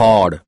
hard